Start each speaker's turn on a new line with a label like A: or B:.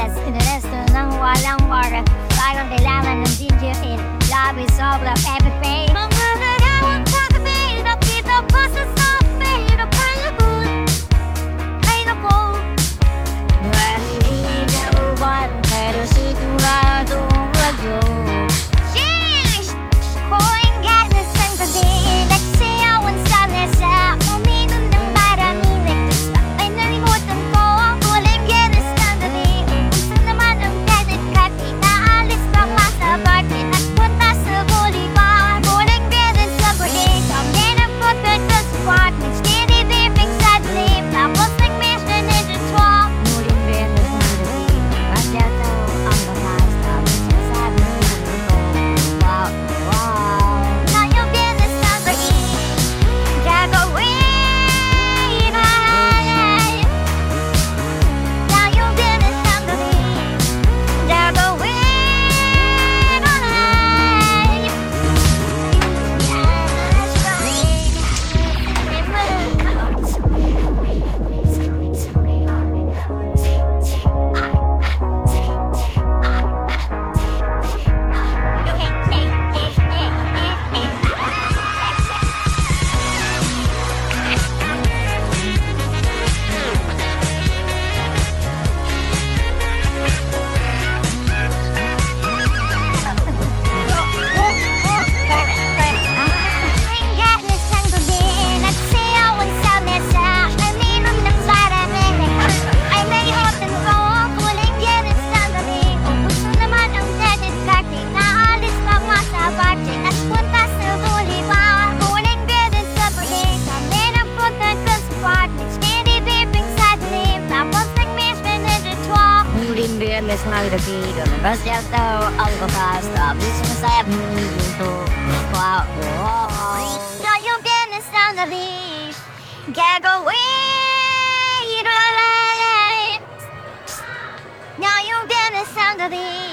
A: oras Inaresto ng walang warrant Parang kailangan ng ginger ale. Grabe sobra pepper spray Muling biyernes magdagido Basta ito ang bakas Tapos masabi ito Wow, wow Na yung biyernes ng gabi Gagawin ulit Na yung biyernes ng gabi